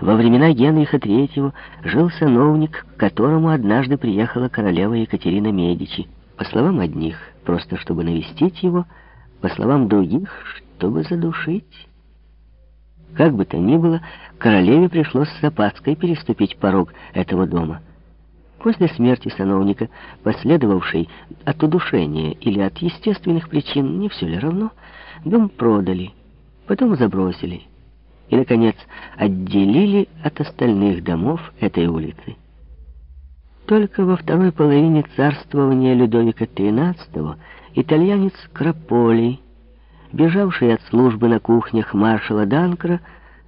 во времена Генриха III жил сановник, к которому однажды приехала королева Екатерина Медичи. По словам одних, просто чтобы навестить его, по словам других, чтобы задушить. Как бы то ни было, королеве пришлось с опаской переступить порог этого дома. После смерти сановника, последовавшей от удушения или от естественных причин, не все ли равно, дом продали, потом забросили и, наконец, отделили от остальных домов этой улицы. Только во второй половине царствования Людовика XIII итальянец Краполи, бежавший от службы на кухнях маршала Данкра,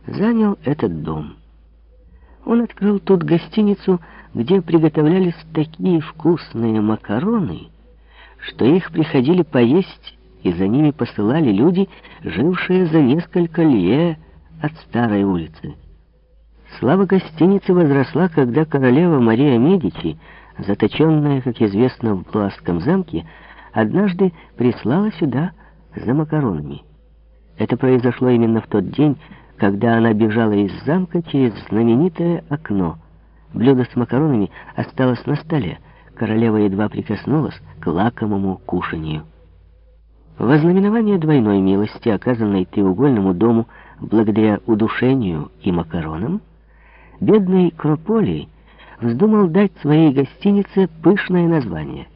занял этот дом. Он открыл тут гостиницу, где приготовлялись такие вкусные макароны, что их приходили поесть, и за ними посылали люди, жившие за несколько лье от старой улицы. Слава гостиницы возросла, когда королева Мария Медичи, заточенная, как известно, в Блуасском замке, однажды прислала сюда за макаронами. Это произошло именно в тот день, когда она бежала из замка через знаменитое окно. Блюдо с макаронами осталось на столе. Королева едва прикоснулась к лакомому кушанию. Во знаменование двойной милости, оказанной треугольному дому благодаря удушению и макаронам, бедный Крополи вздумал дать своей гостинице пышное название.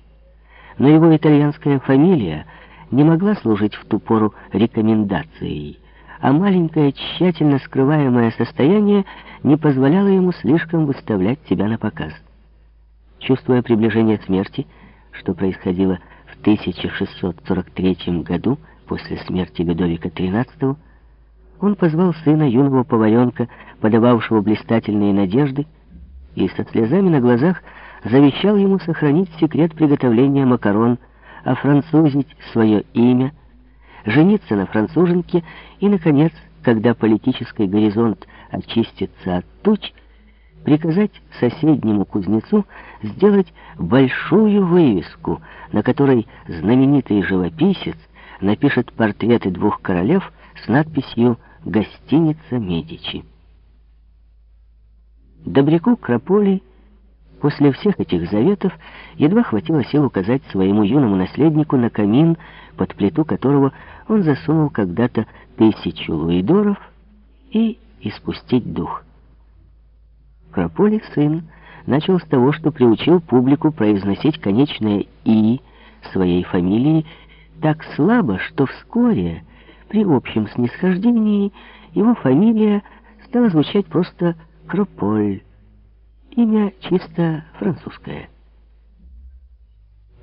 Но его итальянская фамилия не могла служить в ту пору рекомендацией, а маленькое, тщательно скрываемое состояние не позволяло ему слишком выставлять себя на показ. Чувствуя приближение смерти, что происходило 1643 году, после смерти Людовика XIII, он позвал сына юного поваренка, подававшего блистательные надежды, и со слезами на глазах завещал ему сохранить секрет приготовления макарон, офранцузить свое имя, жениться на француженке и, наконец, когда политический горизонт очистится от туч, приказать соседнему кузнецу сделать большую вывеску, на которой знаменитый живописец напишет портреты двух королев с надписью «Гостиница Медичи». Добряку Крополи после всех этих заветов едва хватило сил указать своему юному наследнику на камин, под плиту которого он засунул когда-то тысячу луидоров, и испустить дух. Крополи сын начал с того, что приучил публику произносить конечное «и» своей фамилии так слабо, что вскоре, при общем снисхождении, его фамилия стала звучать просто «Крополь». Имя чисто французское.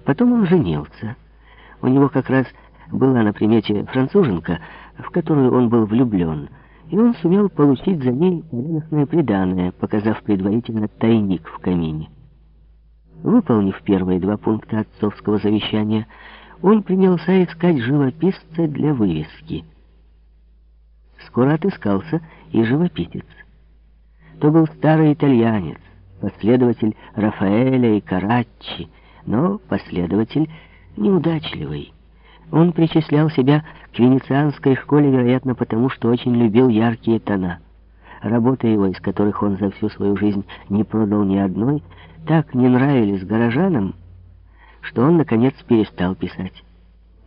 Потом он женился. У него как раз была на примете француженка, в которую он был влюблен, и он сумел получить за ней порядочное приданное, показав предварительно тайник в камине. Выполнив первые два пункта отцовского завещания, он принялся искать живописца для вывески. Скоро отыскался и живописец. То был старый итальянец, последователь Рафаэля и Караччи, но последователь неудачливый. Он причислял себя к венецианской школе, вероятно, потому что очень любил яркие тона. Работы его, из которых он за всю свою жизнь не продал ни одной, так не нравились горожанам, что он, наконец, перестал писать.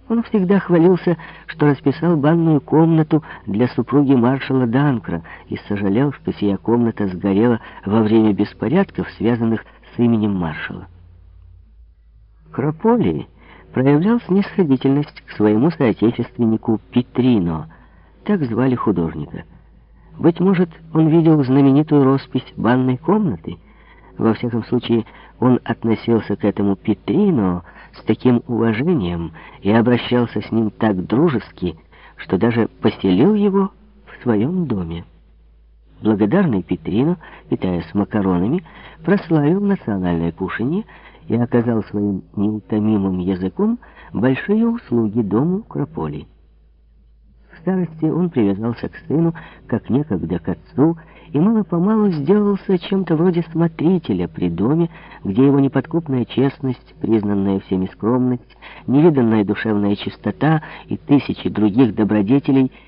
Он всегда хвалился, что расписал банную комнату для супруги маршала Данкра и сожалел, что сия комната сгорела во время беспорядков, связанных с именем маршала. Крополи проявлял снисходительность к своему соотечественнику Петрино, так звали художника. Быть может, он видел знаменитую роспись банной комнаты. Во всяком случае, он относился к этому Петрино с таким уважением и обращался с ним так дружески, что даже поселил его в своем доме. Благодарный Петрино, питаясь макаронами, прославил национальное кушанье и оказал своим неутомимым языком большие услуги дому Крополи. В старости он привязался к сыну, как некогда к отцу, и мало-помалу сделался чем-то вроде смотрителя при доме, где его неподкупная честность, признанная всеми скромность, невиданная душевная чистота и тысячи других добродетелей